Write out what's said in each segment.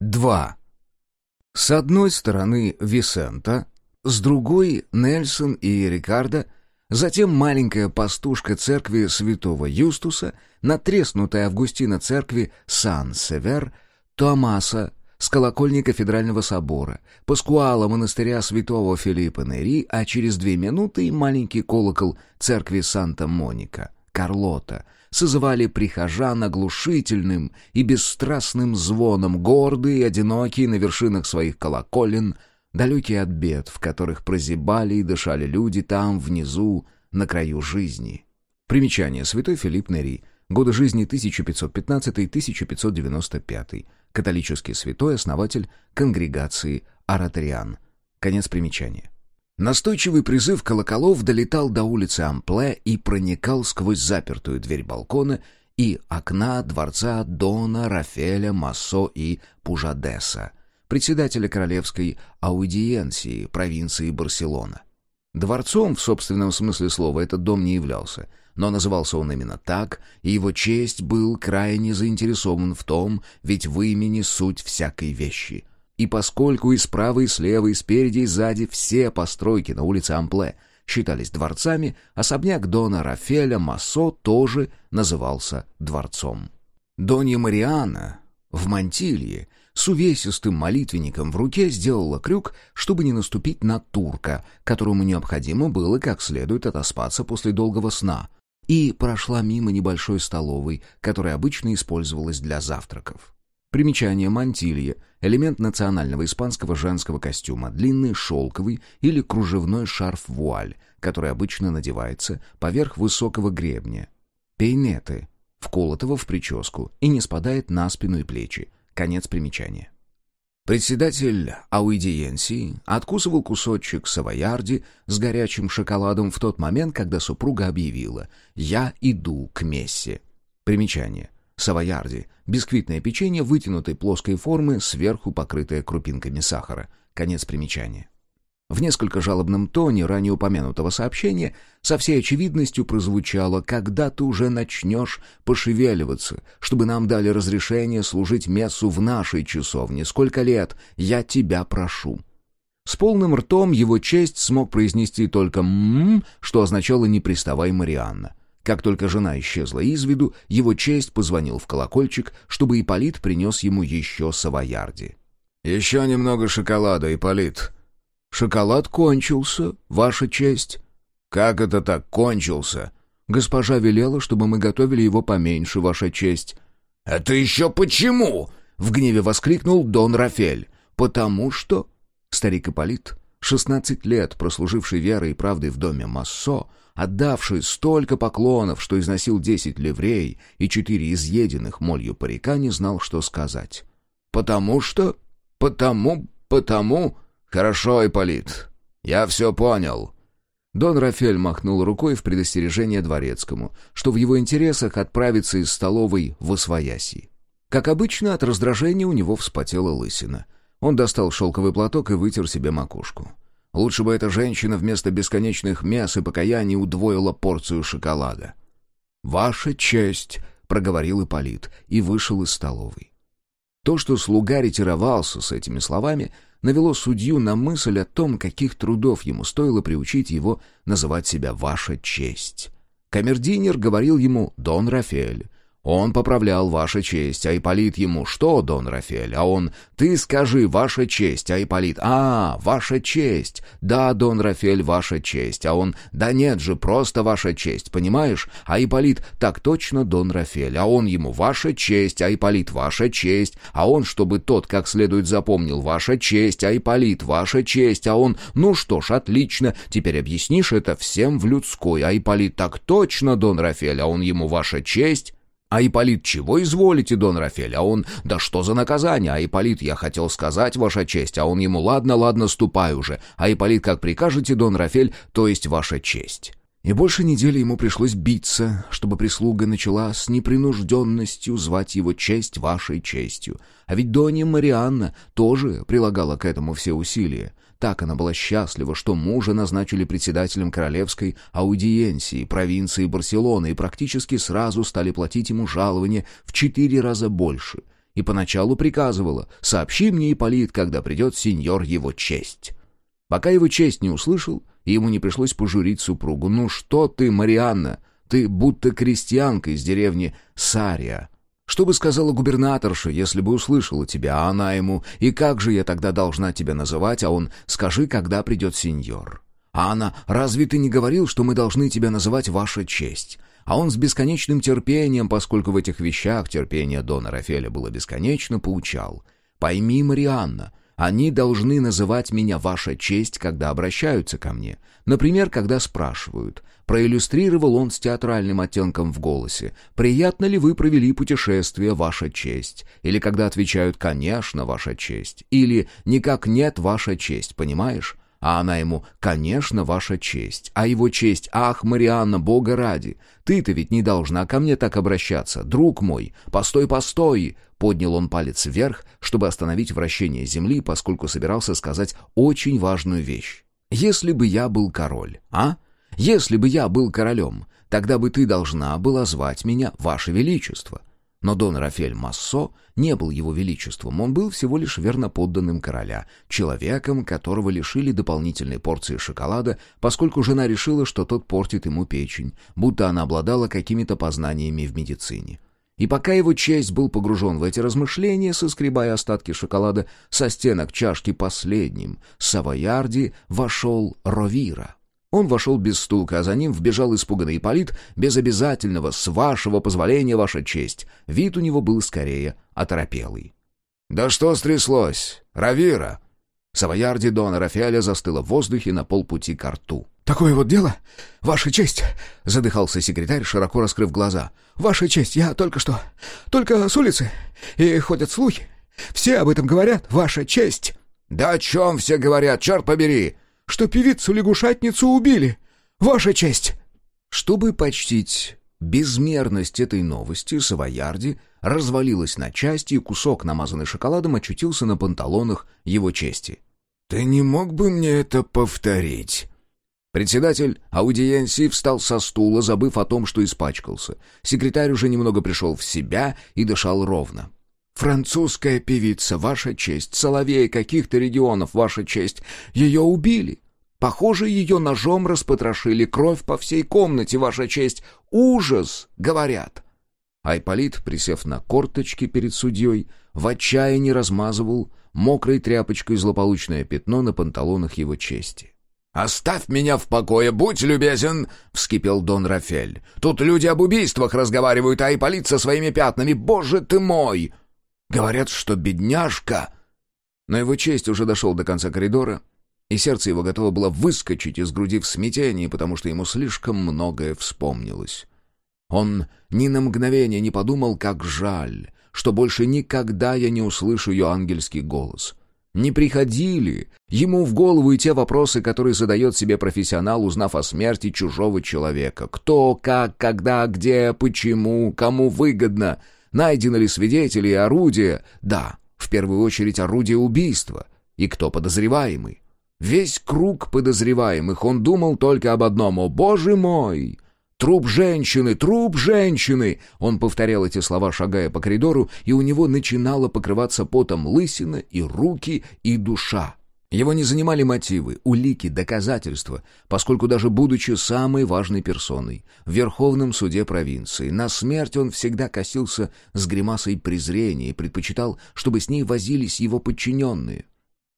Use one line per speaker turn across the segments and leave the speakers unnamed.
2. С одной стороны Висента, с другой Нельсон и Рикардо, затем маленькая пастушка церкви святого Юстуса, натреснутая Августина церкви Сан-Север, Томаса, с колокольни кафедрального собора, Паскуала монастыря святого Филиппа Нери, а через две минуты и маленький колокол церкви Санта-Моника, Карлота, созывали прихожан оглушительным и бесстрастным звоном, гордые и одинокие на вершинах своих колоколен, далекие от бед, в которых прозябали и дышали люди там, внизу, на краю жизни. Примечание. Святой Филипп Нери. Годы жизни 1515-1595. Католический святой, основатель конгрегации Аратариан. Конец примечания. Настойчивый призыв колоколов долетал до улицы Ампле и проникал сквозь запертую дверь балкона и окна дворца Дона Рафеля Массо и Пужадеса, председателя королевской аудиенции провинции Барселона. Дворцом, в собственном смысле слова, этот дом не являлся, но назывался он именно так, и его честь был крайне заинтересован в том, ведь в имени суть всякой вещи — и поскольку и справа, и слева, и спереди, и сзади все постройки на улице Ампле считались дворцами, особняк Дона Рафеля Массо тоже назывался дворцом. Донья Мариана в мантилье с увесистым молитвенником в руке сделала крюк, чтобы не наступить на турка, которому необходимо было как следует отоспаться после долгого сна, и прошла мимо небольшой столовой, которая обычно использовалась для завтраков. Примечание мантилья — элемент национального испанского женского костюма, длинный шелковый или кружевной шарф-вуаль, который обычно надевается поверх высокого гребня. Пейнеты — вколотого в прическу и не спадает на спину и плечи. Конец примечания. Председатель аудиенции откусывал кусочек савоярди с горячим шоколадом в тот момент, когда супруга объявила «Я иду к мессе». Примечание. Савоярди — бисквитное печенье вытянутой плоской формы, сверху покрытое крупинками сахара. Конец примечания. В несколько жалобном тоне ранее упомянутого сообщения со всей очевидностью прозвучало «Когда ты уже начнешь пошевеливаться, чтобы нам дали разрешение служить мессу в нашей часовне? Сколько лет? Я тебя прошу». С полным ртом его честь смог произнести только «ммм», что означало «не приставай, Марианна». Как только жена исчезла из виду, его честь позвонил в колокольчик, чтобы Ипполит принес ему еще савоярди. «Еще немного шоколада, Ипполит». «Шоколад кончился, ваша честь». «Как это так кончился?» «Госпожа велела, чтобы мы готовили его поменьше, ваша честь».
«Это еще почему?»
— в гневе воскликнул Дон Рафель. «Потому что...» Старик Ипполит, шестнадцать лет прослуживший верой и правдой в доме Массо, отдавший столько поклонов, что износил десять ливрей и четыре изъеденных молью парика, не знал, что сказать. «Потому что... потому... потому... Хорошо, Ипполит, я все понял». Дон Рафель махнул рукой в предостережение дворецкому, что в его интересах отправиться из столовой в Освояси. Как обычно, от раздражения у него вспотела лысина. Он достал шелковый платок и вытер себе макушку. Лучше бы эта женщина вместо бесконечных мяс и покаяний удвоила порцию шоколада. «Ваша честь!» — проговорил Ипполит и вышел из столовой. То, что слуга ретировался с этими словами, навело судью на мысль о том, каких трудов ему стоило приучить его называть себя «Ваша честь». Камердинер говорил ему «Дон Рафель», он поправлял «Ваша честь», а ему «Что, Дон Рафель?» А он «Ты скажи, Ваша честь», а «А, Ваша честь». «Да, Дон Рафель, Ваша честь». А он «Да нет же, просто Ваша честь, понимаешь?» А «Так точно, Дон Рафель». А он ему «Ваша честь», а Ипполит «Ваша честь». А он, чтобы тот как следует запомнил «Ваша честь», а Ипполит «Ваша честь». А он «Ну что ж, отлично, теперь объяснишь это всем в людской». А «Так точно, Дон Рафель». А он ему «Ваша честь». А Ипполит, чего изволите, Дон Рафель? А он, да что за наказание? А Ипполит, я хотел сказать, ваша честь. А он ему, ладно, ладно, ступай уже. А Ипполит, как прикажете, Дон Рафель, то есть ваша честь. И больше недели ему пришлось биться, чтобы прислуга начала с непринужденностью звать его честь вашей честью. А ведь Донья Марианна тоже прилагала к этому все усилия. Так она была счастлива, что мужа назначили председателем королевской аудиенции провинции Барселоны и практически сразу стали платить ему жалование в четыре раза больше. и поначалу приказывала «Сообщи мне, Ипполит, когда придет сеньор его честь». Пока его честь не услышал, ему не пришлось пожурить супругу. «Ну что ты, Марианна, ты будто крестьянка из деревни Сария». Что бы сказала губернаторша, если бы услышала тебя, а она ему «И как же я тогда должна тебя называть?» А он «Скажи, когда придет сеньор». А она «Разве ты не говорил, что мы должны тебя называть Ваша честь?» А он с бесконечным терпением, поскольку в этих вещах терпение Дона Рафеля было бесконечно, поучал. «Пойми, Марианна, они должны называть меня «Ваша честь», когда обращаются ко мне. Например, когда спрашивают. Проиллюстрировал он с театральным оттенком в голосе. «Приятно ли вы провели путешествие, Ваша честь?» Или когда отвечают «Конечно, Ваша честь». Или «Никак нет, Ваша честь», понимаешь? А она ему «Конечно, ваша честь». А его честь «Ах, Марианна, Бога ради! Ты-то ведь не должна ко мне так обращаться, друг мой! Постой, постой!» Поднял он палец вверх, чтобы остановить вращение земли, поскольку собирался сказать очень важную вещь. «Если бы я был король, а? Если бы я был королем, тогда бы ты должна была звать меня Ваше Величество». Но Дон Рафель Массо не был его величеством, он был всего лишь верноподданным короля, человеком, которого лишили дополнительной порции шоколада, поскольку жена решила, что тот портит ему печень, будто она обладала какими-то познаниями в медицине. И пока его честь был погружен в эти размышления, соскребая остатки шоколада со стенок чашки последним, Савоярди вошел Ровира. Он вошел без стука, а за ним вбежал испуганный Ипполит, без обязательного «с вашего позволения, ваша честь». Вид у него был скорее оторопелый.
«Да что стряслось? Равира!»
Савоярди Дона Рафиаля застыла в воздухе на полпути к рту.
«Такое вот дело, ваша честь!» — задыхался секретарь, широко раскрыв глаза. «Ваша честь, я только что... Только с улицы, и ходят слухи. Все об этом говорят, ваша честь!»
«Да о чем все говорят, черт побери!»
Что певицу-лягушатницу убили. Ваша честь!»
Чтобы почтить безмерность этой новости, Савоярди развалилась на части, и кусок, намазанный шоколадом, очутился на панталонах его чести.
«Ты не мог бы мне это повторить?»
Председатель аудиенции встал со стула, забыв о том, что испачкался. Секретарь уже немного пришел в себя и дышал ровно. Французская певица, ваша честь, соловей каких-то регионов, ваша честь, ее убили. Похоже, ее ножом распотрошили, кровь по всей комнате, ваша честь. Ужас, говорят. Айполит, присев на корточки перед судьей, в отчаянии размазывал мокрой тряпочкой злополучное пятно на панталонах его чести.
«Оставь меня в покое, будь любезен!» — вскипел Дон Рафель. «Тут люди об убийствах разговаривают, а Айполит со своими пятнами, боже ты мой!» Говорят, что бедняжка...»
Но его честь уже дошел до конца коридора, и сердце его готово было выскочить из груди в смятении, потому что ему слишком многое вспомнилось. Он ни на мгновение не подумал, как жаль, что больше никогда я не услышу ее ангельский голос. Не приходили ему в голову и те вопросы, которые задает себе профессионал, узнав о смерти чужого человека. Кто, как, когда, где, почему, кому выгодно — Найдены ли свидетели и орудия? Да, в первую очередь орудие убийства. И кто подозреваемый? Весь круг подозреваемых, он думал только об одном. «О, боже мой! Труп женщины! Труп женщины!» Он повторял эти слова, шагая по коридору, и у него начинало покрываться потом лысина и руки, и душа. Его не занимали мотивы, улики, доказательства, поскольку даже будучи самой важной персоной в Верховном суде провинции, на смерть он всегда косился с гримасой презрения и предпочитал, чтобы с ней возились его подчиненные.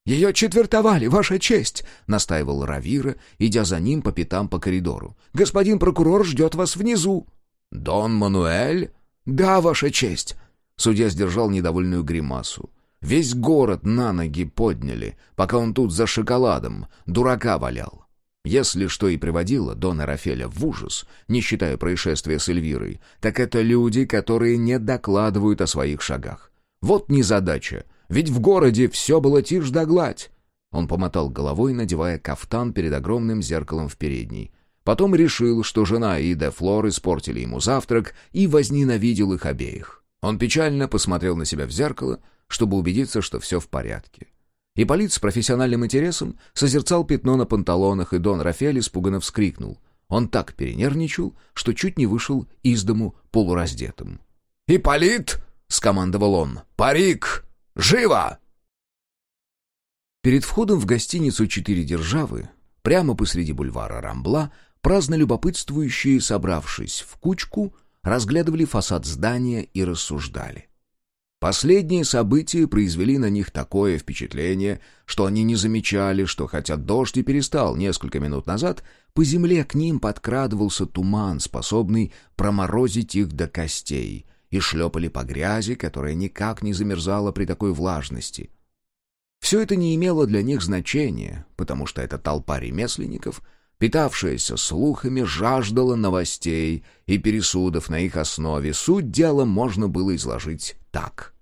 «Ее четвертовали, Ваша честь!» — настаивал Равира, идя за ним по пятам по коридору. «Господин прокурор ждет вас внизу».
«Дон Мануэль?»
«Да, Ваша честь!»
Судья сдержал недовольную гримасу. Весь город на ноги подняли, пока он тут за шоколадом дурака валял. Если что и приводило Дона Рафеля в ужас, не считая происшествия с Эльвирой, так это люди, которые не докладывают о своих шагах. Вот незадача, ведь в городе все было тишь да гладь. Он помотал головой, надевая кафтан перед огромным зеркалом в передней. Потом решил, что жена и де Флор испортили ему завтрак, и возненавидел их обеих. Он печально посмотрел на себя в зеркало — чтобы убедиться, что все в порядке. Ипполит с профессиональным интересом созерцал пятно на панталонах, и Дон Рафель испуганно вскрикнул. Он так перенервничал, что чуть не вышел из дому полураздетым.
«Ипполит! — скомандовал он. «Парик! Живо!»
Перед входом в гостиницу «Четыре державы», прямо посреди бульвара Рамбла, праздно любопытствующие, собравшись в кучку, разглядывали фасад здания и рассуждали. Последние события произвели на них такое впечатление, что они не замечали, что хотя дождь и перестал несколько минут назад, по земле к ним подкрадывался туман, способный проморозить их до костей, и шлепали по грязи, которая никак не замерзала при такой влажности. Все это не имело для них значения, потому что эта толпа ремесленников, питавшаяся слухами, жаждала новостей и пересудов на их основе. Суть дела можно было изложить так.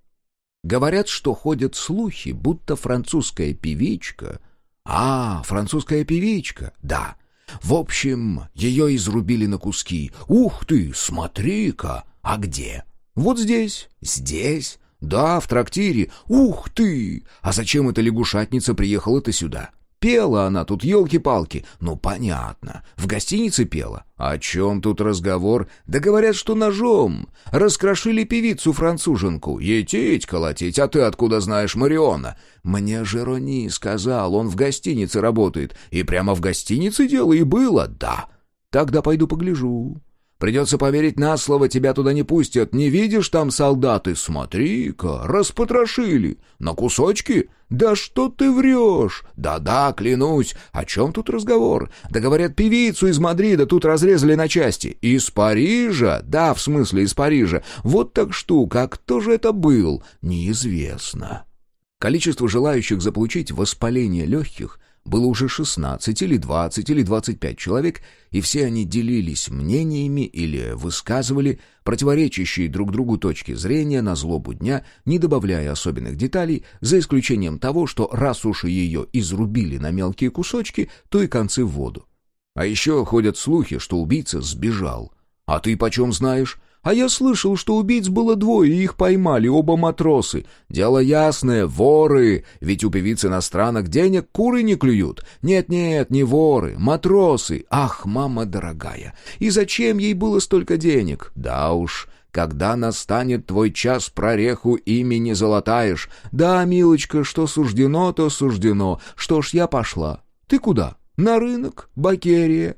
Говорят, что ходят слухи, будто французская певичка... А, французская певичка, да. В общем, ее изрубили на куски. Ух ты, смотри-ка! А где? Вот здесь, здесь. Да, в трактире. Ух ты! А зачем эта лягушатница приехала-то сюда? Пела она тут, елки-палки. Ну, понятно. В гостинице пела. О чем тут разговор? Да говорят, что ножом. Раскрошили певицу-француженку. Етить, колотить. А ты откуда знаешь Мариона? Мне Жерони сказал, он в гостинице работает. И прямо в гостинице дело и было, да. Тогда пойду погляжу. Придется поверить на слово, тебя туда не пустят. Не видишь там солдаты? Смотри-ка, распотрошили. На кусочки? Да что ты врешь? Да-да, клянусь. О чем тут разговор? Да говорят, певицу из Мадрида тут разрезали на части. Из Парижа? Да, в смысле из Парижа. Вот так штука. А кто же это был? Неизвестно. Количество желающих заполучить воспаление легких было уже 16 или 20 или 25 человек, и все они делились мнениями или высказывали противоречащие друг другу точки зрения на злобу дня, не добавляя особенных деталей, за исключением того, что раз уж ее изрубили на мелкие кусочки, то и концы в воду. А еще ходят слухи, что убийца сбежал. А ты почем знаешь? А я слышал, что убийц было двое, и их поймали оба матросы. Дело ясное, воры, ведь у певиц иностранок денег куры не клюют. Нет-нет, не воры, матросы. Ах, мама дорогая, и зачем ей было столько денег? Да уж, когда настанет твой час, прореху ими не золотаешь. Да, милочка, что суждено, то суждено. Что ж, я пошла. Ты куда? На рынок, Бакерия.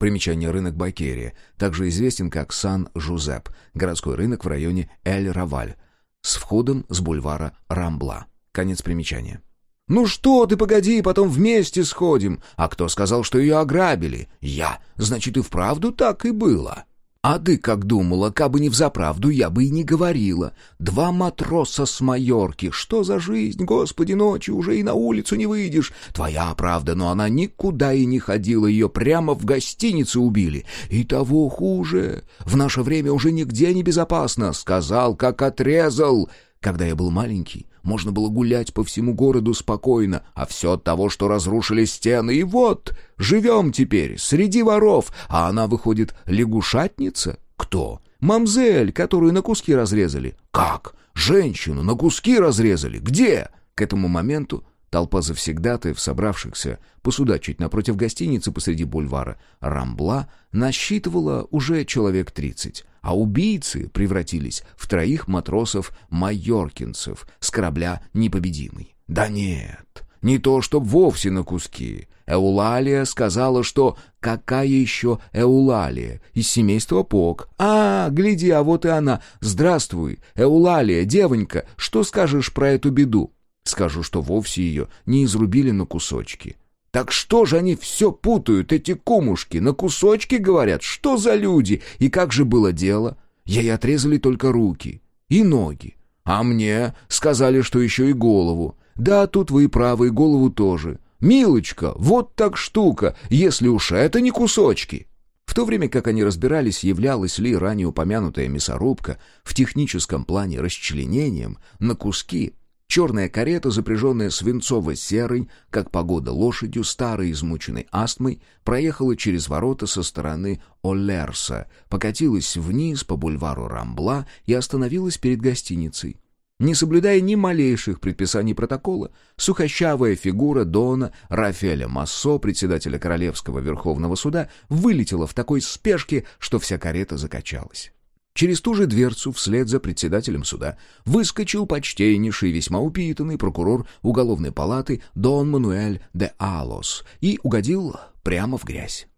Примечание «Рынок Бакерия», также известен как Сан-Жузеп, городской рынок в районе Эль-Раваль, с входом с бульвара Рамбла. Конец примечания. «Ну что ты, погоди, потом вместе сходим. А кто сказал, что ее ограбили? Я. Значит, и вправду так и было». А ты как думала, кабы не взаправду, я бы и не говорила. Два матроса с Майорки. Что за жизнь, господи, ночью уже и на улицу не выйдешь. Твоя правда, но она никуда и не ходила, ее прямо в гостинице убили. И того хуже. В наше время уже нигде не безопасно. Сказал, как отрезал. Когда я был маленький, можно было гулять по всему городу спокойно, а все от того, что разрушили стены. И вот, живем теперь среди воров, а она, выходит, лягушатница? Кто? Мамзель, которую на куски разрезали. Как? Женщину на куски разрезали? Где? К этому моменту толпа завсегдатаев, собравшихся посудачить напротив гостиницы посреди бульвара Рамбла, насчитывала уже человек тридцать а убийцы превратились в троих матросов-майоркинцев с корабля «Непобедимый». Да нет, не то чтоб вовсе на куски. Эулалия сказала, что какая еще Эулалия из семейства Пок. А, гляди, а вот и она. Здравствуй, Эулалия, девонька, что скажешь про эту беду? Скажу, что вовсе ее не изрубили на кусочки. Так что же они все путают, эти кумушки, на кусочки говорят? Что за люди? И как же было дело? Ей отрезали только руки и ноги. А мне сказали, что еще и голову. Да, тут вы и правы, и голову тоже. Милочка, вот так штука, если уж это не кусочки. В то время как они разбирались, являлась ли ранее упомянутая мясорубка в техническом плане расчленением на куски Черная карета, запряженная свинцово-серой, как погода лошадью, старой измученной астмой, проехала через ворота со стороны Олерса, покатилась вниз по бульвару Рамбла и остановилась перед гостиницей. Не соблюдая ни малейших предписаний протокола, сухощавая фигура Дона Рафеля Массо, председателя Королевского Верховного Суда, вылетела в такой спешке, что вся карета закачалась. Через ту же дверцу, вслед за председателем суда, выскочил почтеннейший, весьма упитанный прокурор уголовной палаты Дон Мануэль де Алос и угодил прямо в грязь.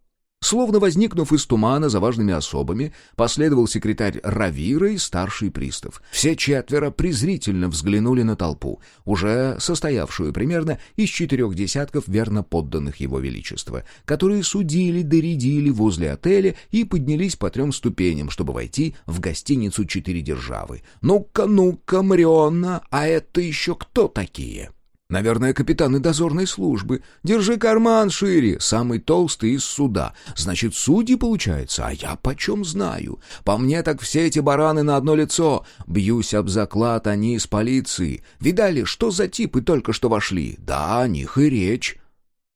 Словно возникнув из тумана за важными особами, последовал секретарь Равира и старший пристав. Все четверо презрительно взглянули на толпу, уже состоявшую примерно из четырех десятков верно подданных его величества, которые судили, доредили возле отеля и поднялись по трем ступеням, чтобы войти в гостиницу «Четыре державы». «Ну-ка, ну-ка, Марионна, а это еще кто такие?» Наверное, капитаны дозорной службы. Держи карман шире, самый толстый из суда. Значит, судьи, получается, а я почем знаю? По мне так все эти бараны на одно лицо. Бьюсь об заклад, они из полиции. Видали, что за типы только что вошли? Да, о них и речь.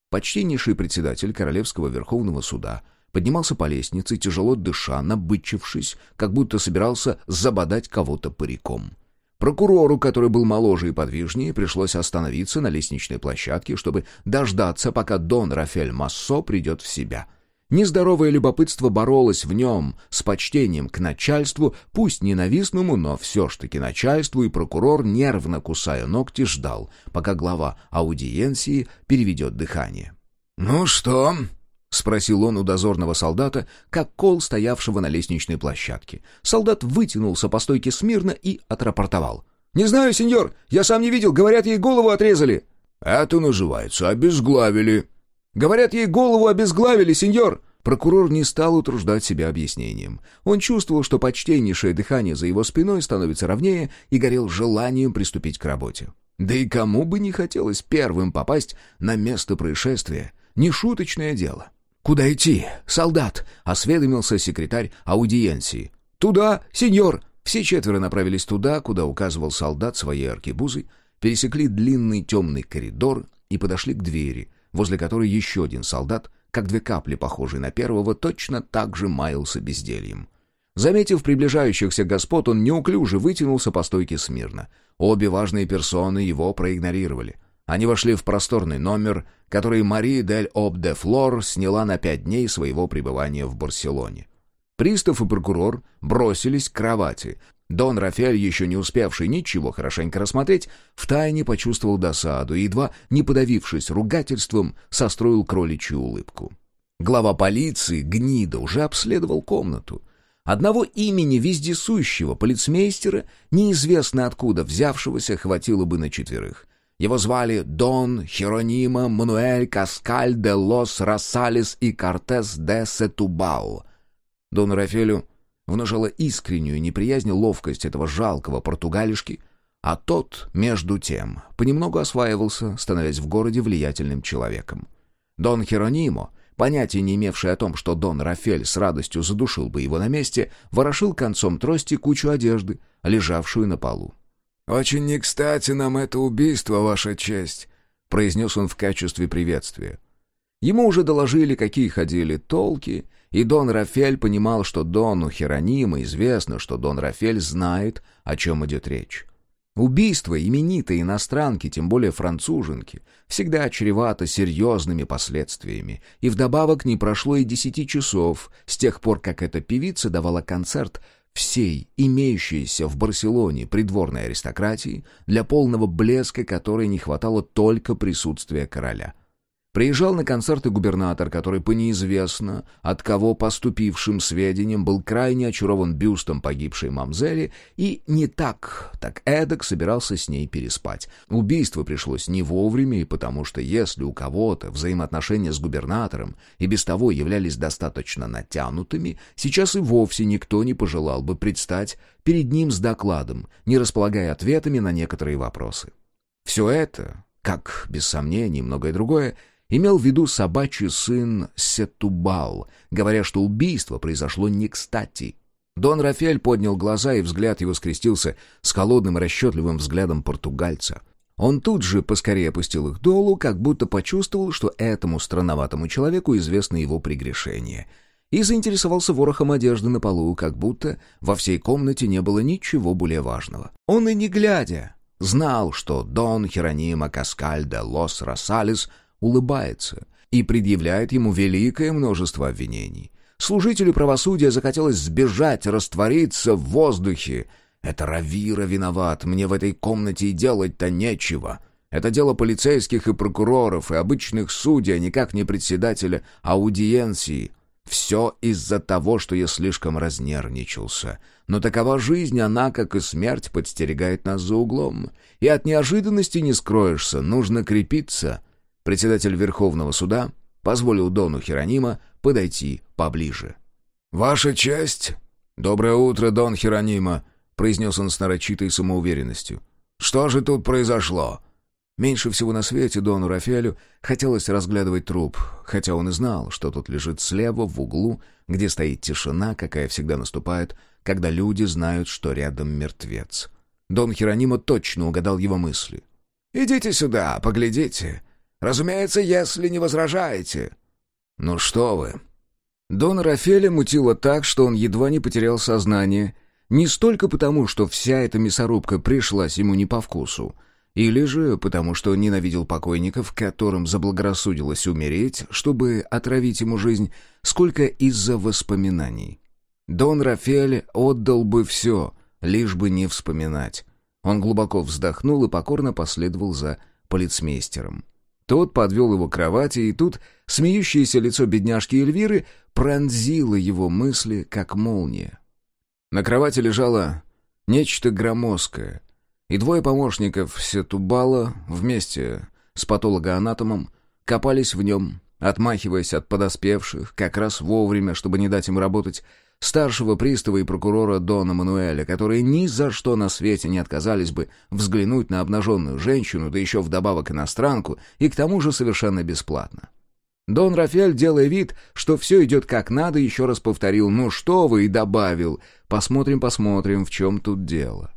Почтеннейший председатель Королевского Верховного Суда поднимался по лестнице, тяжело дыша, набычившись, как будто собирался забодать кого-то париком. Прокурору, который был моложе и подвижнее, пришлось остановиться на лестничной площадке, чтобы дождаться, пока Дон Рафель Массо придет в себя. Нездоровое любопытство боролось в нем с почтением к начальству, пусть ненавистному, но все ж таки начальству, и прокурор, нервно кусая ногти, ждал, пока глава аудиенции переведет дыхание.
«Ну что?»
— спросил он у дозорного солдата, как кол, стоявшего на лестничной площадке. Солдат вытянулся по стойке смирно и отрапортовал.
«Не знаю, сеньор, я сам не видел, говорят, ей голову отрезали».
«Это называется обезглавили».
«Говорят, ей голову обезглавили, сеньор».
Прокурор не стал утруждать себя объяснением. Он чувствовал, что почтеннейшее дыхание за его спиной становится ровнее и горел желанием приступить к работе. Да и кому бы не хотелось первым попасть на место происшествия. Нешуточное дело. «Куда идти, солдат?» — осведомился секретарь аудиенции.
«Туда, сеньор!»
Все четверо направились туда, куда указывал солдат своей аркебузой, пересекли длинный темный коридор и подошли к двери, возле которой еще один солдат, как две капли, похожий на первого, точно так же маялся бездельем. Заметив приближающихся господ, он неуклюже вытянулся по стойке смирно. Обе важные персоны его проигнорировали — они вошли в просторный номер, который Мари дель Об де Флор сняла на пять дней своего пребывания в Барселоне. Пристав и прокурор бросились к кровати. Дон Рафель, еще не успевший ничего хорошенько рассмотреть, втайне почувствовал досаду и, едва не подавившись ругательством, состроил кроличью улыбку. Глава полиции, гнида, уже обследовал комнату. Одного имени вездесущего полицмейстера, неизвестно откуда взявшегося, хватило бы на четверых — его звали Дон Херонима Мануэль Каскаль де Лос Рассалес и Кортес де Сетубал. Дон Рафелю внушала искреннюю неприязнь ловкость этого жалкого португалишки, а тот, между тем, понемногу осваивался, становясь в городе влиятельным человеком. Дон Херонимо, понятия не имевший о том, что Дон Рафель с радостью задушил бы его на месте, ворошил концом трости кучу одежды, лежавшую на полу.
«Очень не кстати нам это убийство, Ваша честь», — произнес он в качестве приветствия.
Ему уже доложили, какие ходили толки, и Дон Рафель понимал, что Дону Херонима известно, что Дон Рафель знает, о чем идет речь. Убийство именитой иностранки, тем более француженки, всегда чревато серьезными последствиями, и вдобавок не прошло и десяти часов с тех пор, как эта певица давала концерт всей имеющейся в Барселоне придворной аристократии, для полного блеска которой не хватало только присутствия короля — Приезжал на концерты губернатор, который по неизвестно от кого поступившим сведениям был крайне очарован бюстом погибшей мамзели и не так, так эдак собирался с ней переспать. Убийство пришлось не вовремя, и потому что если у кого-то взаимоотношения с губернатором и без того являлись достаточно натянутыми, сейчас и вовсе никто не пожелал бы предстать перед ним с докладом, не располагая ответами на некоторые вопросы. Все это, как, без сомнений, многое другое, имел в виду собачий сын Сетубал, говоря, что убийство произошло не кстати. Дон Рафель поднял глаза, и взгляд его скрестился с холодным расчетливым взглядом португальца. Он тут же поскорее опустил их долу, как будто почувствовал, что этому странноватому человеку известно его прегрешение, и заинтересовался ворохом одежды на полу, как будто во всей комнате не было ничего более важного. Он и не глядя знал, что Дон Херонима Каскаль Лос Росалес — улыбается и предъявляет ему великое множество обвинений. Служителю правосудия захотелось сбежать, раствориться в воздухе. Это Равира виноват, мне в этой комнате и делать-то нечего. Это дело полицейских и прокуроров, и обычных судей, а никак не председателя аудиенции. Все из-за того, что я слишком разнервничался. Но такова жизнь, она, как и смерть, подстерегает нас за углом. И от неожиданности не скроешься, нужно крепиться. Председатель Верховного суда позволил Дону Херонима подойти поближе.
«Ваша честь!» «Доброе утро, Дон Херонима!» — произнес он с нарочитой самоуверенностью. «Что же тут произошло?»
Меньше всего на свете Дону Рафелю хотелось разглядывать труп, хотя он и знал, что тут лежит слева, в углу, где стоит тишина, какая всегда наступает, когда люди знают, что рядом мертвец. Дон Херонима точно угадал его мысли.
«Идите сюда, поглядите. Разумеется, если не возражаете».
«Ну что вы». Дон Рафеля мутило так, что он едва не потерял сознание, не столько потому, что вся эта мясорубка пришлась ему не по вкусу, или же потому, что ненавидел покойников, которым заблагорассудилось умереть, чтобы отравить ему жизнь, сколько из-за воспоминаний. Дон Рафель отдал бы все, лишь бы не вспоминать. Он глубоко вздохнул и покорно последовал за полицмейстером. Тот подвел его к кровати, и тут смеющееся лицо бедняжки Эльвиры пронзило его мысли, как молния. На кровати лежало нечто громоздкое, и двое помощников Сетубала вместе с патологоанатомом копались в нем, отмахиваясь от подоспевших, как раз вовремя, чтобы не дать им работать, старшего пристава и прокурора Дона Мануэля, которые ни за что на свете не отказались бы взглянуть на обнаженную женщину, да еще вдобавок иностранку, и к тому же совершенно бесплатно. Дон Рафель, делая вид, что все идет как надо, еще раз повторил «Ну что вы?» и добавил «Посмотрим, посмотрим, в чем тут дело».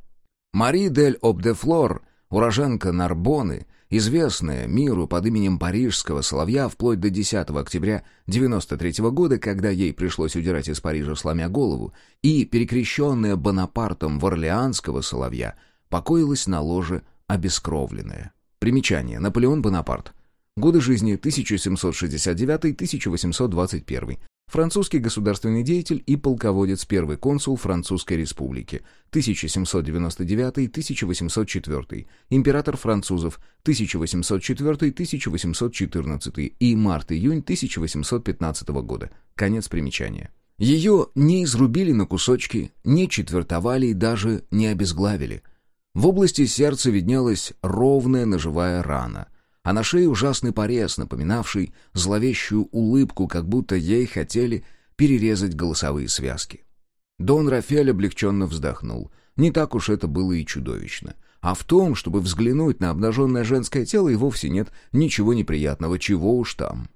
Мари дель Обдефлор, уроженка Нарбоны, известная миру под именем Парижского Соловья вплоть до 10 октября 93 года, когда ей пришлось удирать из Парижа, сломя голову, и перекрещенная Бонапартом в Орлеанского Соловья, покоилась на ложе обескровленная. Примечание. Наполеон Бонапарт. Годы жизни 1769-1821 французский государственный деятель и полководец, первый консул Французской республики, 1799-1804, император французов, 1804-1814 и март-июнь 1815 года. Конец примечания. Ее не изрубили на кусочки, не четвертовали и даже не обезглавили. В области сердца виднелась ровная ножевая рана — а на шее ужасный порез, напоминавший зловещую улыбку, как будто ей хотели перерезать голосовые связки. Дон Рафель облегченно вздохнул. Не так уж это было и чудовищно. А в том, чтобы взглянуть на обнаженное женское тело, и вовсе нет ничего неприятного, чего уж там.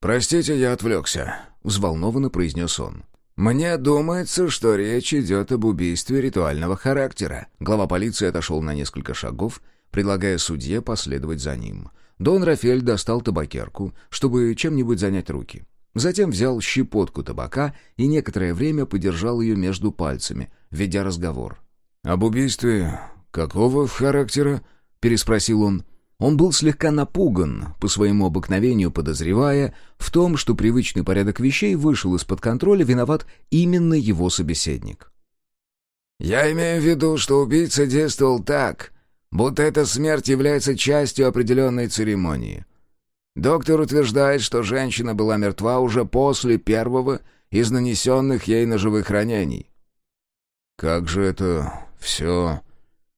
«Простите, я отвлекся», — взволнованно произнес он. «Мне думается, что речь идет об убийстве ритуального характера».
Глава полиции отошел на несколько шагов, предлагая судье последовать за ним. Дон Рафель достал табакерку, чтобы чем-нибудь занять руки. Затем взял щепотку табака и некоторое время подержал ее между пальцами, ведя разговор.
«Об убийстве какого характера?» — переспросил он.
Он был слегка напуган, по своему обыкновению подозревая, в том, что привычный порядок вещей вышел из-под контроля, виноват именно его собеседник.
«Я имею в виду, что убийца действовал так, будто эта смерть является частью определенной церемонии. Доктор утверждает, что женщина была мертва уже после первого из нанесенных ей ножевых ранений.
«Как же это все...»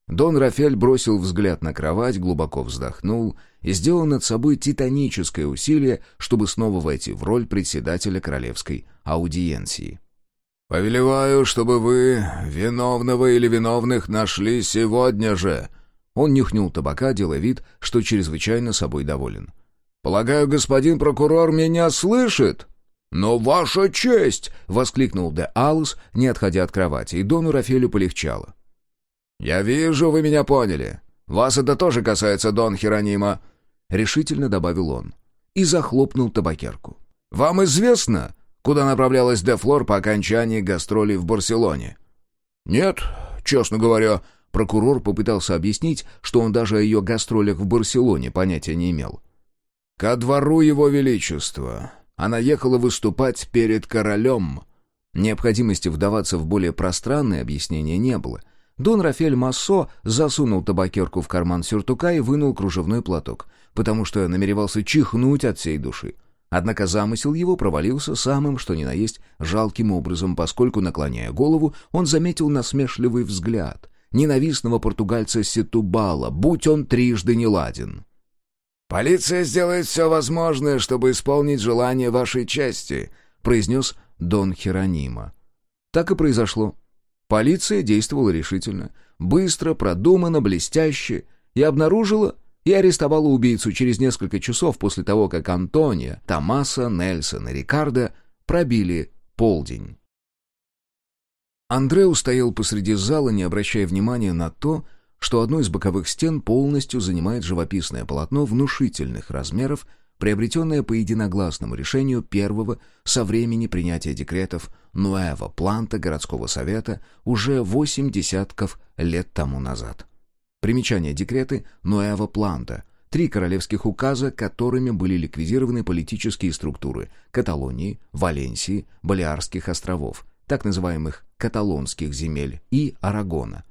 Дон Рафель бросил взгляд на кровать, глубоко вздохнул и сделал над собой титаническое усилие, чтобы снова войти в роль председателя королевской аудиенции.
«Повелеваю, чтобы вы виновного или виновных нашли сегодня же»,
он нюхнул табака, делая вид, что чрезвычайно собой доволен.
«Полагаю, господин прокурор меня слышит?» «Но ваша честь!» — воскликнул де Алус, не отходя от кровати, и Дону Рафелю полегчало. «Я вижу, вы меня поняли. Вас это тоже касается, Дон Херонима», — решительно добавил он. И захлопнул табакерку. «Вам известно, куда направлялась де Флор по окончании гастролей в Барселоне?» «Нет, честно говоря»,
Прокурор попытался объяснить, что он даже о ее гастролях в Барселоне понятия не имел.
«Ко двору его величества. Она ехала выступать перед королем».
Необходимости вдаваться в более пространные объяснения не было. Дон Рафель Массо засунул табакерку в карман сюртука и вынул кружевной платок, потому что намеревался чихнуть от всей души. Однако замысел его провалился самым, что ни на есть, жалким образом, поскольку, наклоняя голову, он заметил насмешливый взгляд ненавистного португальца Сетубала, будь он трижды неладен.
«Полиция сделает все возможное, чтобы исполнить желание вашей части», — произнес Дон Херонима.
Так и произошло. Полиция действовала решительно, быстро, продуманно, блестяще, и обнаружила и арестовала убийцу через несколько часов после того, как Антония, Томаса, Нельсон и Рикардо пробили полдень. Андреу стоял посреди зала, не обращая внимания на то, что одну из боковых стен полностью занимает живописное полотно внушительных размеров, приобретенное по единогласному решению первого со времени принятия декретов Нуэва Планта городского совета уже восемь десятков лет тому назад. Примечание декреты Ноэва Планта. Три королевских указа, которыми были ликвидированы политические структуры Каталонии, Валенсии, Балиарских островов, так называемых каталонских земель и Арагона.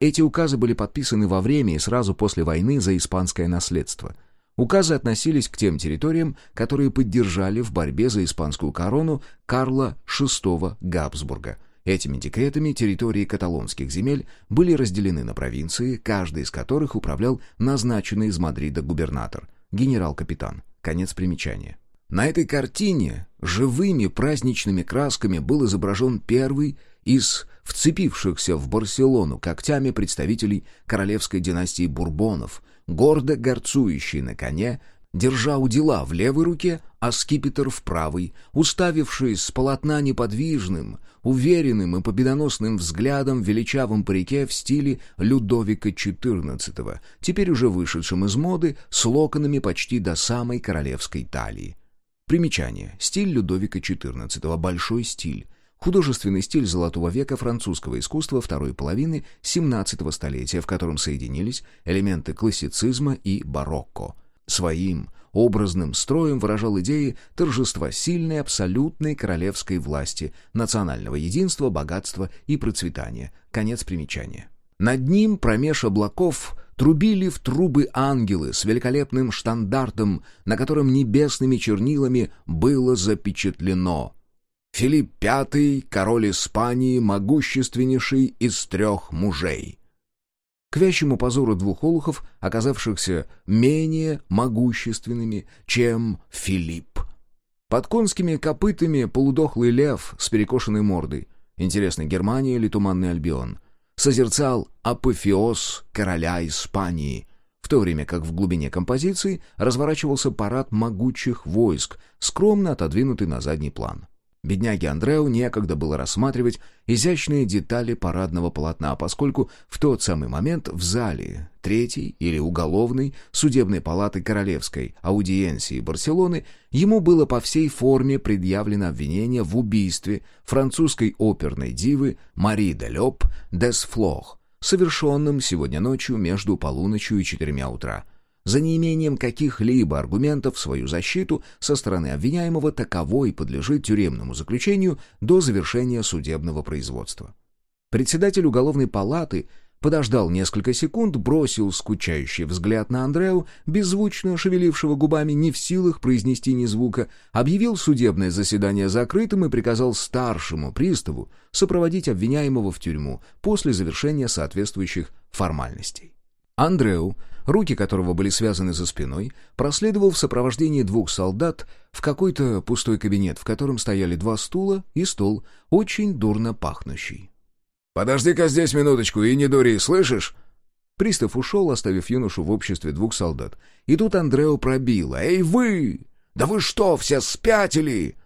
Эти указы были подписаны во время и сразу после войны за испанское наследство. Указы относились к тем территориям, которые поддержали в борьбе за испанскую корону Карла VI Габсбурга – Этими декретами территории каталонских земель были разделены на провинции, каждый из которых управлял назначенный из Мадрида губернатор, генерал-капитан. Конец примечания. На этой картине живыми праздничными красками был изображен первый из вцепившихся в Барселону когтями представителей королевской династии Бурбонов, гордо горцующий на коне держа удила в левой руке, а скипетр в правой, уставившись с полотна неподвижным, уверенным и победоносным взглядом в величавом парике в стиле Людовика XIV, теперь уже вышедшим из моды, с локонами почти до самой королевской талии. Примечание. Стиль Людовика XIV. Большой стиль. Художественный стиль золотого века французского искусства второй половины XVII столетия, в котором соединились элементы классицизма и барокко – Своим образным строем выражал идеи торжества сильной абсолютной королевской власти, национального единства, богатства и процветания. Конец примечания. Над ним, промеж облаков, трубили в трубы ангелы с великолепным штандартом, на котором небесными чернилами было запечатлено «Филипп V, король Испании, могущественнейший из трех мужей». К вящему позору двух олухов, оказавшихся менее могущественными, чем Филипп. Под конскими копытами полудохлый лев с перекошенной мордой. Интересно, Германия или Туманный Альбион? Созерцал апофеоз короля Испании, в то время как в глубине композиции разворачивался парад могучих войск, скромно отодвинутый на задний план. Бедняге Андреу некогда было рассматривать изящные детали парадного полотна, поскольку в тот самый момент в зале третьей или уголовной судебной палаты Королевской аудиенции Барселоны ему было по всей форме предъявлено обвинение в убийстве французской оперной дивы Мари де Лёп Десфлох, совершенном сегодня ночью между полуночью и четырьмя утра – за неимением каких-либо аргументов в свою защиту со стороны обвиняемого таковой подлежит тюремному заключению до завершения судебного производства. Председатель уголовной палаты подождал несколько секунд, бросил скучающий взгляд на Андреу, беззвучно шевелившего губами, не в силах произнести ни звука, объявил судебное заседание закрытым и приказал старшему приставу сопроводить обвиняемого в тюрьму после завершения соответствующих формальностей. Андреу руки которого были связаны за спиной, проследовал в сопровождении двух солдат в какой-то пустой кабинет, в котором стояли два стула и стол, очень дурно пахнущий.
«Подожди-ка здесь минуточку и не дури, слышишь?»
Пристав ушел, оставив юношу в обществе двух солдат. И тут Андрео пробило. «Эй, вы! Да вы что, все спятили?»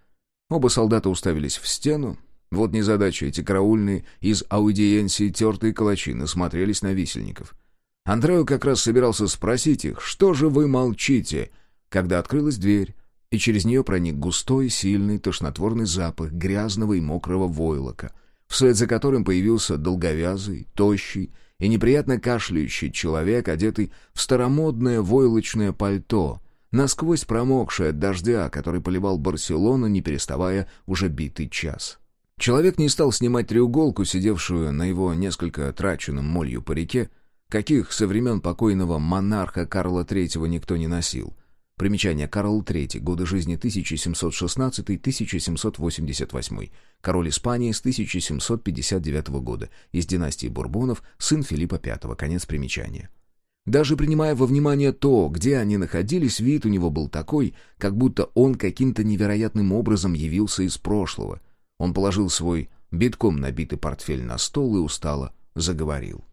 Оба солдата уставились в стену. Вот незадача, эти караульные из аудиенции тертые калачи смотрелись на висельников. Андрею как раз собирался спросить их, что же вы молчите, когда открылась дверь, и через нее проник густой, сильный, тошнотворный запах грязного и мокрого войлока, вслед за которым появился долговязый, тощий и неприятно кашляющий человек, одетый в старомодное войлочное пальто, насквозь промокший от дождя, который поливал Барселону, не переставая уже битый час. Человек не стал снимать треуголку, сидевшую на его несколько траченном молью по реке, каких со времен покойного монарха Карла III никто не носил. Примечание Карл III, годы жизни 1716-1788, король Испании с 1759 года, из династии Бурбонов, сын Филиппа V, конец примечания. Даже принимая во внимание то, где они находились, вид у него был такой, как будто он каким-то невероятным образом явился из прошлого. Он положил свой битком набитый портфель на стол и устало заговорил.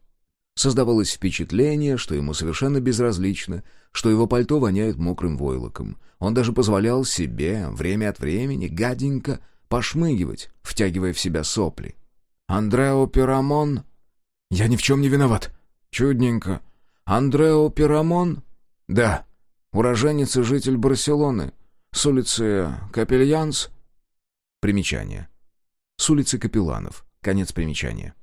Создавалось впечатление, что ему совершенно безразлично, что его пальто воняет мокрым войлоком. Он даже позволял себе время от времени гаденько пошмыгивать, втягивая в себя сопли. «Андрео Пирамон?»
«Я ни в чем не виноват».
«Чудненько. Андрео Пирамон?» «Да. Уроженец и житель Барселоны. С улицы Капельянс?» Примечание. С улицы Капелланов. Конец примечания.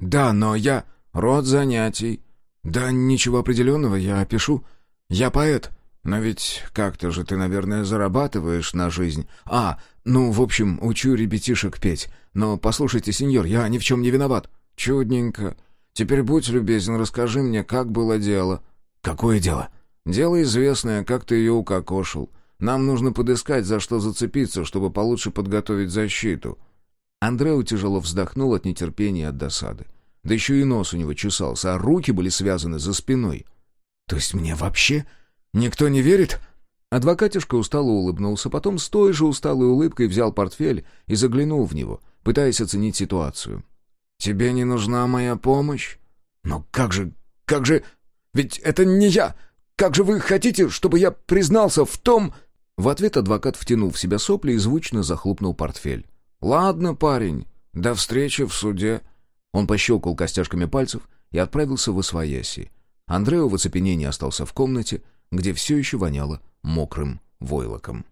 «Да, но я...»
«Род занятий».
«Да ничего определенного, я пишу. Я поэт. Но ведь как-то же ты, наверное, зарабатываешь на жизнь. А, ну, в общем, учу ребятишек петь. Но послушайте, сеньор, я ни в чем не виноват».
«Чудненько. Теперь будь любезен, расскажи мне, как было дело».
«Какое дело?»
«Дело известное, как ты ее укокошил. Нам нужно подыскать, за что зацепиться, чтобы получше подготовить защиту». Андрео тяжело вздохнул от нетерпения и от досады. Да еще и нос у него чесался, а руки были связаны за спиной.
«То есть мне вообще никто не верит?»
Адвокатишка устало улыбнулся, потом с той же усталой улыбкой взял портфель и заглянул в него, пытаясь оценить ситуацию. «Тебе не нужна моя помощь?»
«Но как же... как же... Ведь это не я! Как же вы хотите, чтобы я признался в том...»
В ответ адвокат втянул в себя сопли и звучно захлопнул портфель. «Ладно, парень, до встречи в суде». Он пощелкал костяшками пальцев и отправился в Освояси. Андрео в оцепенении остался в комнате, где все еще воняло мокрым войлоком.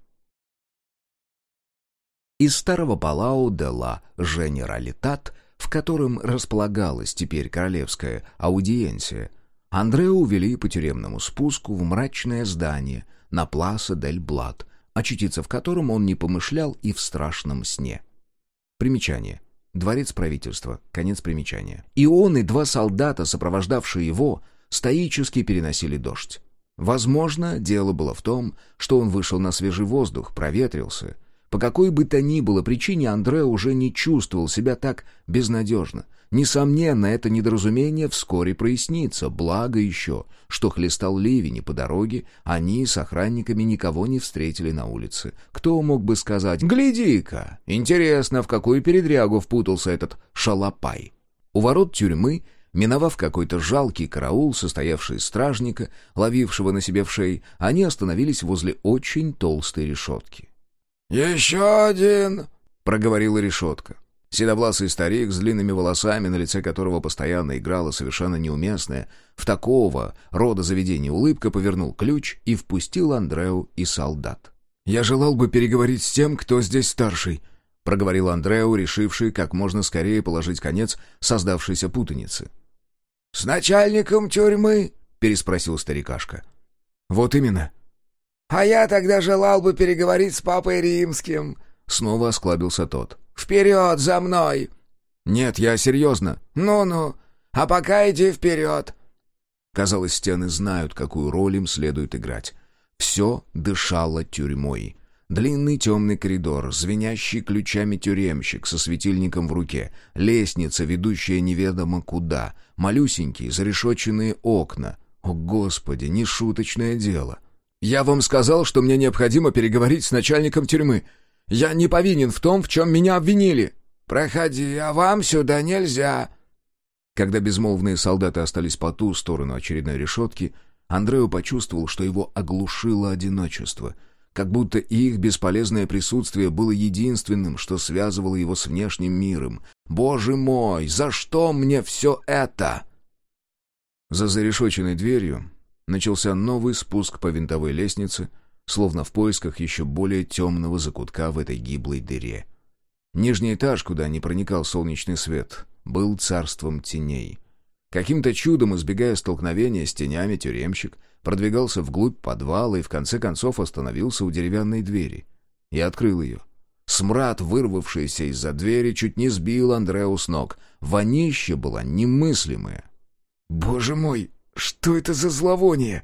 Из старого Палау де ла Женералитат, в котором располагалась теперь королевская аудиенция, Андрео увели по тюремному спуску в мрачное здание на Пласа дель Блат, очутиться в котором он не помышлял и в страшном сне. Примечание — Дворец правительства. Конец примечания. И он, и два солдата, сопровождавшие его, стоически переносили дождь. Возможно, дело было в том, что он вышел на свежий воздух, проветрился. По какой бы то ни было причине Андре уже не чувствовал себя так безнадежно, Несомненно, это недоразумение вскоре прояснится, благо еще, что хлестал ливень, и по дороге они с охранниками никого не встретили на улице. Кто мог бы сказать «Гляди-ка, интересно, в какую передрягу впутался этот шалопай?» У ворот тюрьмы Миновав какой-то жалкий караул, состоявший из стражника, ловившего на себе в шеи, они остановились возле очень толстой решетки.
«Еще один!»
— проговорила решетка. Седовласый старик с длинными волосами, на лице которого постоянно играла совершенно неуместная, в такого рода заведения улыбка, повернул ключ и впустил Андреу и солдат.
«Я желал бы переговорить с тем, кто здесь старший», — проговорил Андреу, решивший как можно скорее положить конец создавшейся путанице.
«С начальником тюрьмы?» — переспросил старикашка.
«Вот именно».
«А я тогда желал бы переговорить с папой римским», — снова осклабился тот. «Вперед, за мной!»
«Нет, я серьезно».
«Ну-ну, а пока иди вперед!»
Казалось, стены знают, какую роль им следует играть. Все дышало тюрьмой. Длинный темный коридор, звенящий ключами тюремщик со светильником в руке, лестница, ведущая неведомо куда, малюсенькие зарешоченные окна. О, Господи, нешуточное дело!
«Я вам сказал, что мне необходимо переговорить с начальником тюрьмы. Я не повинен в том, в чем меня обвинили».
«Проходи, а вам сюда нельзя».
Когда безмолвные солдаты остались по ту сторону очередной решетки, Андрео почувствовал, что его оглушило одиночество, как будто их бесполезное присутствие было единственным, что связывало его с внешним миром. «Боже мой, за что мне все это?» За зарешоченной дверью начался новый спуск по винтовой лестнице — словно в поисках еще более темного закутка в этой гиблой дыре. Нижний этаж, куда не проникал солнечный свет, был царством теней. Каким-то чудом, избегая столкновения с тенями, тюремщик продвигался вглубь подвала и в конце концов остановился у деревянной двери. И открыл ее. Смрад, вырвавшийся из-за двери, чуть не сбил Андреу с ног. Вонище была немыслимая.
«Боже мой, что это за зловоние?»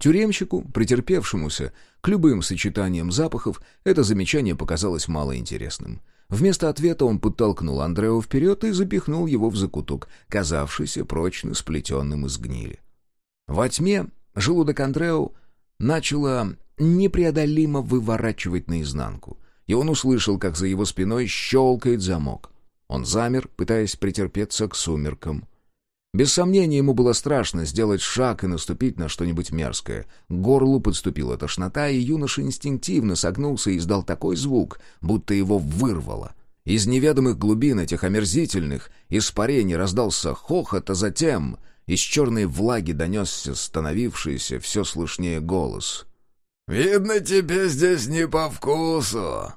Тюремщику, претерпевшемуся к любым сочетаниям запахов, это замечание показалось малоинтересным. Вместо ответа он подтолкнул Андрео вперед и запихнул его в закуток, казавшийся прочно сплетенным из гнили. Во тьме желудок Андрео начало непреодолимо выворачивать наизнанку, и он услышал, как за его спиной щелкает замок. Он замер, пытаясь претерпеться к сумеркам. Без сомнения, ему было страшно сделать шаг и наступить на что-нибудь мерзкое. К горлу подступила тошнота, и юноша инстинктивно согнулся и издал такой звук, будто его вырвало. Из неведомых глубин этих омерзительных испарений раздался хохот, а затем из черной влаги донесся становившийся все слышнее голос.
«Видно, тебе здесь не по вкусу!»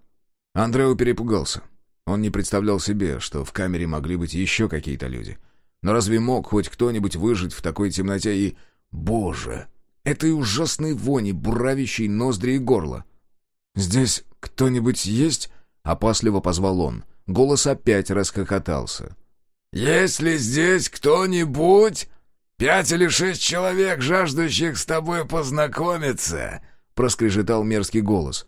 Андрео перепугался. Он не представлял себе, что в камере могли быть еще какие-то люди — но разве мог хоть кто-нибудь выжить в такой темноте и... Боже! Этой ужасной вони, буравящей ноздри и горло.
«Здесь кто-нибудь есть?»
— опасливо позвал он. Голос опять расхохотался.
«Есть ли здесь кто-нибудь? Пять или шесть человек, жаждущих с тобой познакомиться?»
— проскрежетал мерзкий голос.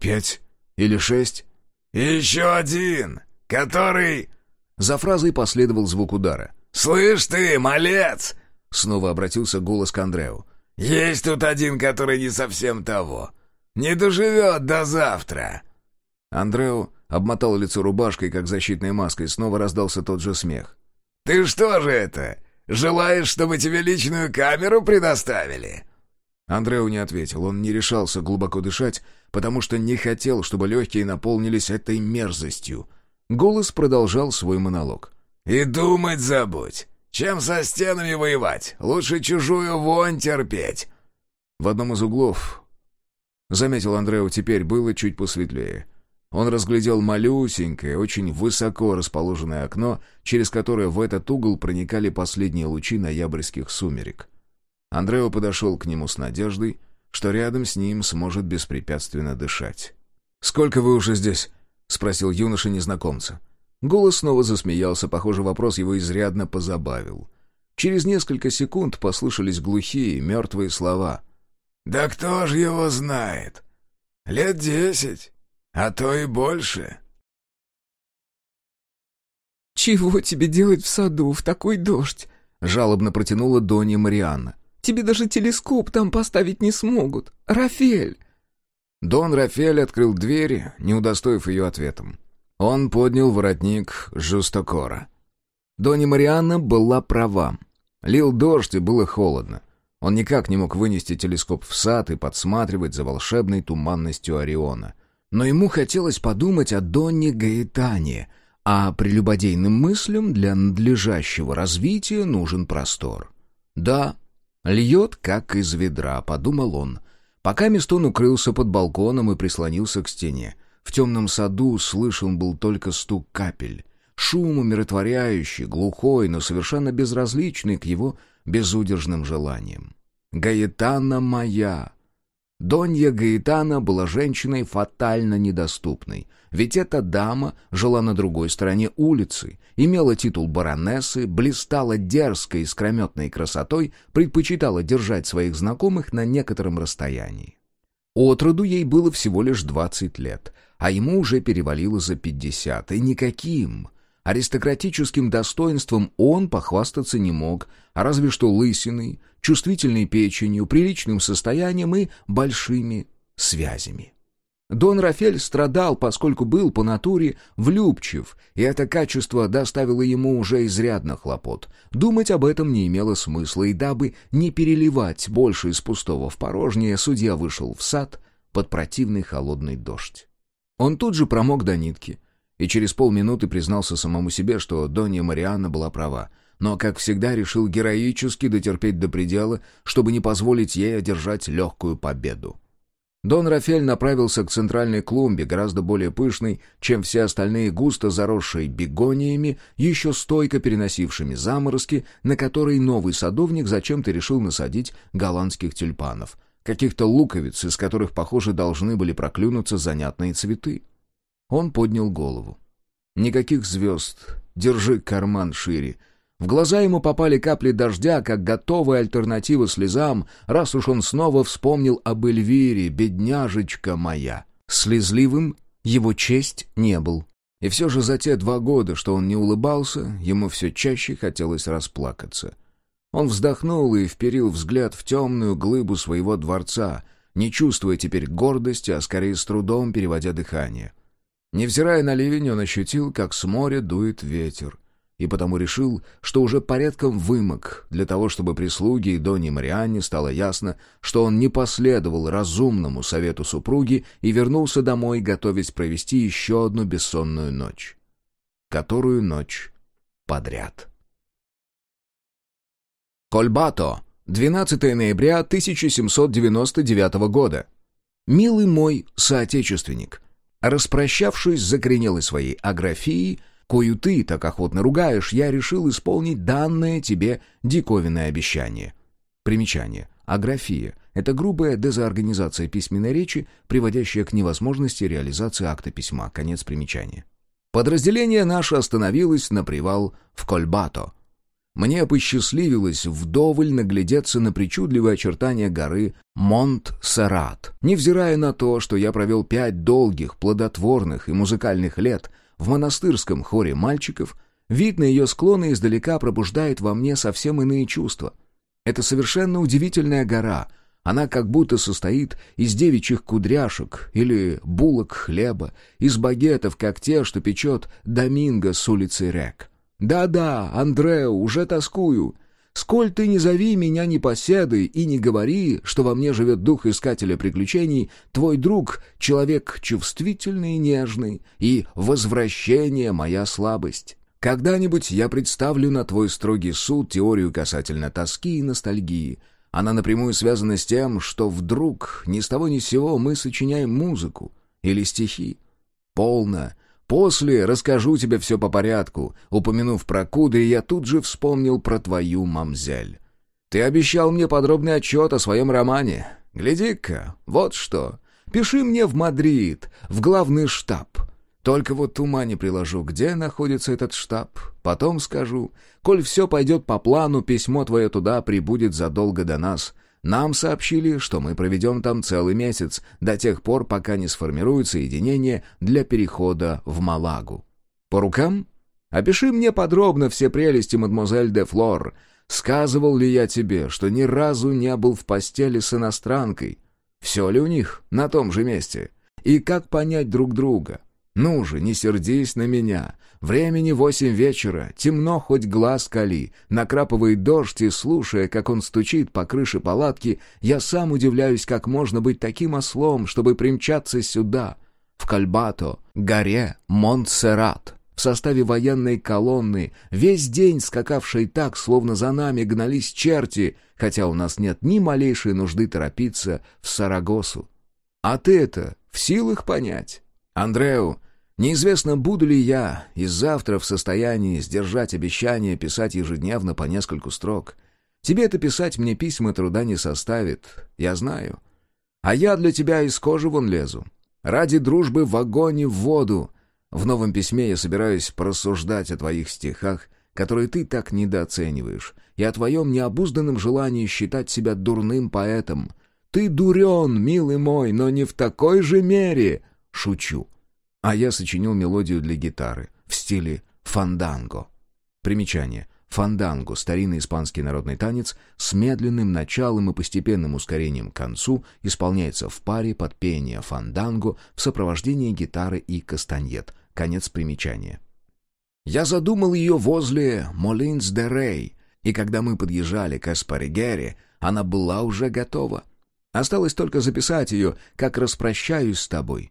«Пять или шесть?»
«И еще один, который...»
За фразой последовал звук удара.
«Слышь ты, малец!»
— снова обратился голос к Андреу.
«Есть тут один, который не совсем того. Не доживет до завтра!»
Андреу обмотал лицо рубашкой, как защитной маской, снова раздался тот же смех.
«Ты что же это? Желаешь, чтобы тебе личную камеру предоставили?»
Андреу не ответил. Он не решался глубоко дышать, потому что не хотел, чтобы легкие наполнились этой мерзостью. Голос продолжал свой монолог.
«И думать забудь. Чем со стенами воевать? Лучше чужую вонь терпеть».
В одном из углов, заметил Андрео, теперь было чуть посветлее. Он разглядел малюсенькое, очень высоко расположенное окно, через которое в этот угол проникали последние лучи ноябрьских сумерек. Андрео подошел к нему с надеждой, что рядом с ним сможет беспрепятственно дышать.
«Сколько вы уже здесь?» — спросил юноша незнакомца.
Голос снова засмеялся, похоже, вопрос его изрядно позабавил. Через несколько секунд послышались глухие, мертвые слова.
«Да кто ж его знает? Лет десять, а то и больше».
«Чего тебе делать в саду в такой дождь?»
— жалобно протянула Донья Марианна.
«Тебе даже телескоп там поставить не смогут. Рафель!»
Дон Рафель открыл дверь, не удостоив ее ответом. Он поднял воротник жестокора. Донни Марианна была права. Лил дождь и было холодно. Он никак не мог вынести телескоп в сад и подсматривать за волшебной туманностью Ориона. Но ему хотелось подумать о Донне Гаэтане, а прелюбодейным мыслям для надлежащего развития нужен простор. «Да, льет, как из ведра», — подумал он. Пока Мистон укрылся под балконом и прислонился к стене. В темном саду слышен был только стук капель. Шум умиротворяющий, глухой, но совершенно безразличный к его безудержным желаниям. «Гаэтана моя!» Донья Гаэтана была женщиной фатально недоступной, ведь эта дама жила на другой стороне улицы, имела титул баронессы, блистала дерзкой искрометной красотой, предпочитала держать своих знакомых на некотором расстоянии. Отроду ей было всего лишь двадцать лет, а ему уже перевалило за пятьдесят, и никаким аристократическим достоинством он похвастаться не мог, а разве что лысиной, чувствительной печенью, приличным состоянием и большими связями. Дон Рафель страдал, поскольку был по натуре влюбчив, и это качество доставило ему уже изрядно хлопот. Думать об этом не имело смысла, и дабы не переливать больше из пустого в порожнее, судья вышел в сад под противный холодный дождь. Он тут же промок до нитки и через полминуты признался самому себе, что Донья Марианна была права, но, как всегда, решил героически дотерпеть до предела, чтобы не позволить ей одержать легкую победу. Дон Рафель направился к центральной клумбе, гораздо более пышной, чем все остальные густо заросшие бегониями, еще стойко переносившими заморозки, на которой новый садовник зачем-то решил насадить голландских тюльпанов, каких-то луковиц, из которых, похоже, должны были проклюнуться занятные цветы. Он поднял голову. Никаких звезд. Держи карман шире. В глаза ему попали капли дождя, как готовая альтернатива слезам, раз уж он снова вспомнил об Эльвире, бедняжечка моя. Слезливым его честь не был. И все же за те два года, что он не улыбался, ему все чаще хотелось расплакаться. Он вздохнул и вперил взгляд в темную глыбу своего дворца, не чувствуя теперь гордости, а скорее с трудом переводя дыхание. Невзирая на ливень, он ощутил, как с моря дует ветер и потому решил, что уже порядком вымок для того, чтобы прислуге и Доне Марианне стало ясно, что он не последовал разумному совету супруги и вернулся домой, готовясь провести еще одну бессонную ночь. Которую ночь подряд. Кольбато, 12 ноября 1799 года. «Милый мой соотечественник, распрощавшись с закоренелой своей аграфией, кою ты так охотно ругаешь, я решил исполнить данное тебе диковинное обещание. Примечание. Аграфия — это грубая дезорганизация письменной речи, приводящая к невозможности реализации акта письма. Конец примечания. Подразделение наше остановилось на привал в Кольбато. Мне посчастливилось вдоволь наглядеться на причудливые очертания горы Монт-Серат. Невзирая на то, что я провел пять долгих, плодотворных и музыкальных лет — в монастырском хоре мальчиков, вид на ее склоны издалека пробуждает во мне совсем иные чувства. Это совершенно удивительная гора. Она как будто состоит из девичьих кудряшек или булок хлеба, из багетов, как те, что печет Доминго с улицы Рек. «Да-да, Андрео, уже тоскую. Сколь ты не зови меня непоседой и не говори, что во мне живет дух искателя приключений, твой друг — человек чувствительный и нежный, и возвращение — моя слабость. Когда-нибудь я представлю на твой строгий суд теорию касательно тоски и ностальгии. Она напрямую связана с тем, что вдруг ни с того ни с сего мы сочиняем музыку или стихи. Полно — После расскажу тебе все по порядку. Упомянув про кудри, я тут же вспомнил про твою мамзель. Ты обещал мне подробный отчет о своем романе. Гляди-ка, вот что. Пиши мне в Мадрид, в главный штаб. Только вот ума не приложу, где находится этот штаб. Потом скажу. Коль все пойдет по плану, письмо твое туда прибудет задолго до нас. Нам сообщили, что мы проведем там целый месяц, до тех пор, пока не сформируют соединение для перехода в Малагу. По рукам? Опиши мне подробно все прелести мадемуазель де Флор. Сказывал ли я тебе, что ни разу не был в постели с иностранкой? Все ли у них на том же месте? И как понять друг друга? «Ну же, не сердись на меня. Времени восемь вечера, темно хоть глаз кали, накрапывает дождь, и, слушая, как он стучит по крыше палатки, я сам удивляюсь, как можно быть таким ослом, чтобы примчаться сюда, в Кальбато, горе Монтсеррат, в составе военной колонны, весь день скакавшей так, словно за нами гнались черти, хотя у нас нет ни малейшей нужды торопиться в Сарагосу. А ты это в силах понять?» «Андреу, неизвестно, буду ли я и завтра в состоянии сдержать обещание писать ежедневно по нескольку строк. Тебе это писать мне письма труда не составит, я знаю. А я для тебя из кожи вон лезу. Ради дружбы в огонь и в воду. В новом письме я собираюсь порассуждать о твоих стихах, которые ты так недооцениваешь, и о твоем необузданном желании считать себя дурным поэтом. Ты дурен, милый мой, но не в такой же мере, Шучу. А я сочинил мелодию для гитары в стиле фанданго. Примечание. Фанданго — старинный испанский народный танец с медленным началом и постепенным ускорением к концу, исполняется в паре под пение фанданго в сопровождении гитары и кастаньет. Конец примечания. Я задумал ее возле Молинс-де-Рей, и когда мы подъезжали к Эспаррегере, она была уже готова. Осталось только записать ее, как распрощаюсь с тобой.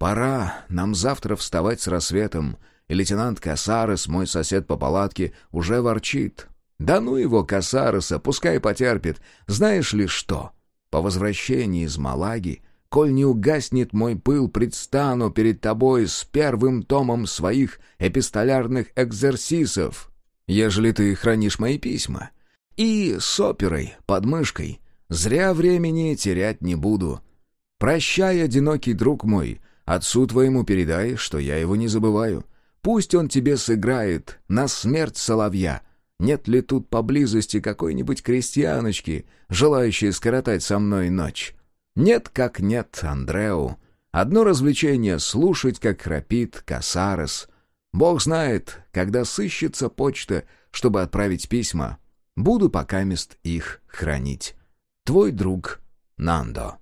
Пора, нам завтра вставать с рассветом, и лейтенант Касарес, мой сосед по палатке, уже ворчит. Да ну его, Касареса, пускай потерпит. Знаешь ли что? По возвращении из Малаги Коль не угаснет мой пыл, предстану перед тобой с первым томом своих эпистолярных экзерсисов, ежели ты хранишь мои письма. И с оперой под мышкой зря времени терять не буду. Прощай, одинокий друг мой, отцу твоему передай, что я его не забываю. Пусть он тебе сыграет на смерть соловья. Нет ли тут поблизости какой-нибудь крестьяночки, желающей скоротать со мной ночь? Нет как нет, Андреу. Одно развлечение — слушать, как храпит Касарес. Бог знает, когда сыщется почта, чтобы отправить письма. Буду покамест их хранить. Твой друг Нандо.